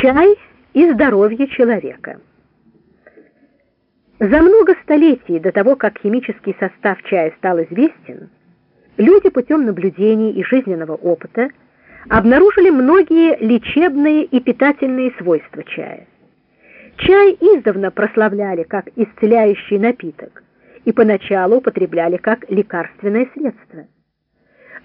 Чай и здоровье человека. За много столетий до того, как химический состав чая стал известен, люди путем наблюдений и жизненного опыта обнаружили многие лечебные и питательные свойства чая. Чай издавна прославляли как исцеляющий напиток и поначалу употребляли как лекарственное средство.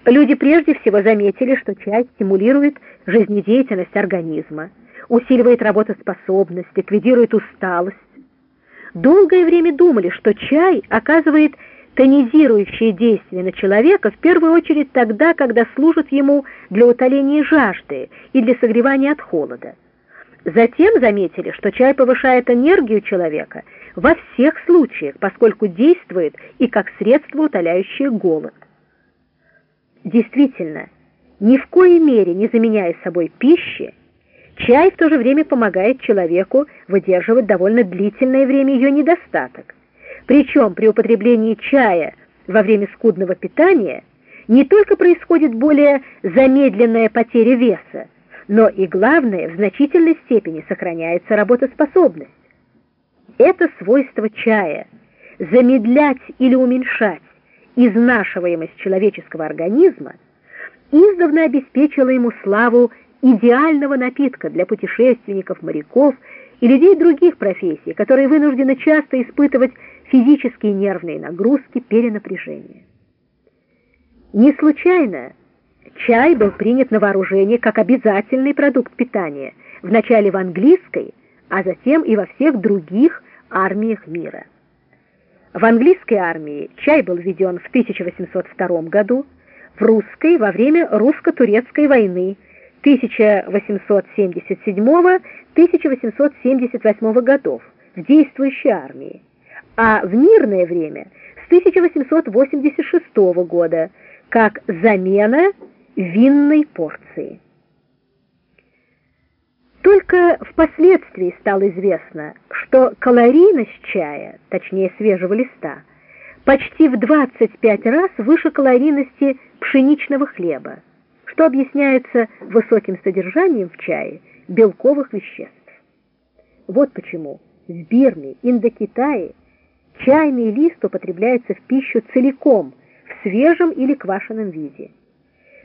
Люди прежде всего заметили, что чай стимулирует жизнедеятельность организма, усиливает работоспособность, ликвидирует усталость. Долгое время думали, что чай оказывает тонизирующее действие на человека в первую очередь тогда, когда служит ему для утоления жажды и для согревания от холода. Затем заметили, что чай повышает энергию человека во всех случаях, поскольку действует и как средство, утоляющее голод. Действительно, ни в коей мере не заменяя собой пищи, Чай в то же время помогает человеку выдерживать довольно длительное время ее недостаток. Причем при употреблении чая во время скудного питания не только происходит более замедленная потеря веса, но и главное, в значительной степени сохраняется работоспособность. Это свойство чая – замедлять или уменьшать изнашиваемость человеческого организма – издавна обеспечило ему славу идеального напитка для путешественников, моряков и людей других профессий, которые вынуждены часто испытывать физические и нервные нагрузки, перенапряжение. Не случайно чай был принят на вооружение как обязательный продукт питания, вначале в английской, а затем и во всех других армиях мира. В английской армии чай был введен в 1802 году, в русской во время русско-турецкой войны 1877-1878 годов в действующей армии, а в мирное время с 1886 года как замена винной порции. Только впоследствии стало известно, что калорийность чая, точнее свежего листа, почти в 25 раз выше калорийности пшеничного хлеба что объясняется высоким содержанием в чае белковых веществ. Вот почему в Бирме, Индокитае чайный лист употребляется в пищу целиком, в свежем или квашеном виде.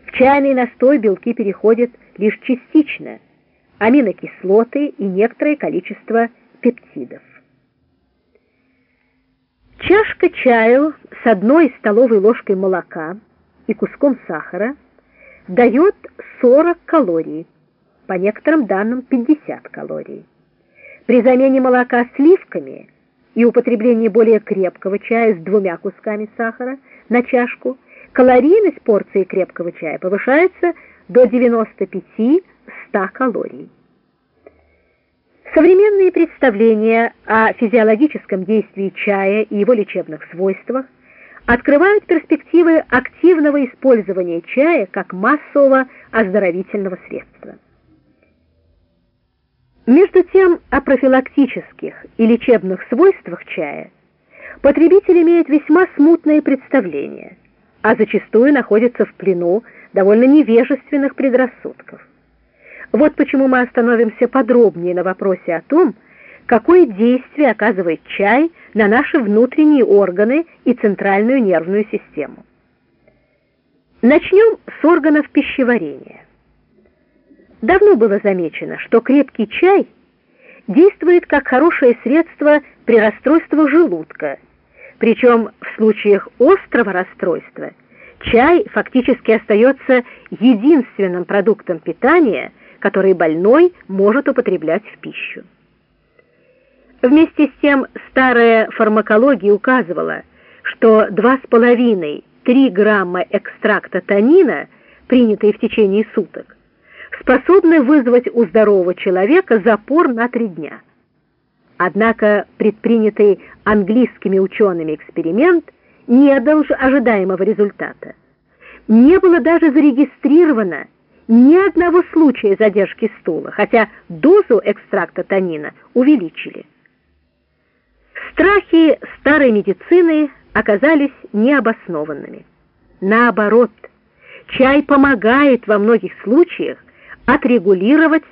В чайный настой белки переходят лишь частично, аминокислоты и некоторое количество пептидов. Чашка чаю с одной столовой ложкой молока и куском сахара – дает 40 калорий, по некоторым данным 50 калорий. При замене молока сливками и употреблении более крепкого чая с двумя кусками сахара на чашку калорийность порции крепкого чая повышается до 95-100 калорий. Современные представления о физиологическом действии чая и его лечебных свойствах открывают перспективы активного использования чая как массового оздоровительного средства. Между тем, о профилактических и лечебных свойствах чая потребитель имеет весьма смутное представление, а зачастую находится в плену довольно невежественных предрассудков. Вот почему мы остановимся подробнее на вопросе о том, какое действие оказывает чай на наши внутренние органы и центральную нервную систему. Начнем с органов пищеварения. Давно было замечено, что крепкий чай действует как хорошее средство при расстройстве желудка, причем в случаях острого расстройства чай фактически остается единственным продуктом питания, который больной может употреблять в пищу. Вместе с тем старая фармакология указывала, что 2,5-3 грамма экстракта танина, принятые в течение суток, способны вызвать у здорового человека запор на 3 дня. Однако предпринятый английскими учеными эксперимент не дал ожидаемого результата. Не было даже зарегистрировано ни одного случая задержки стула, хотя дозу экстракта танина увеличили. Страхи старой медицины оказались необоснованными. Наоборот, чай помогает во многих случаях отрегулировать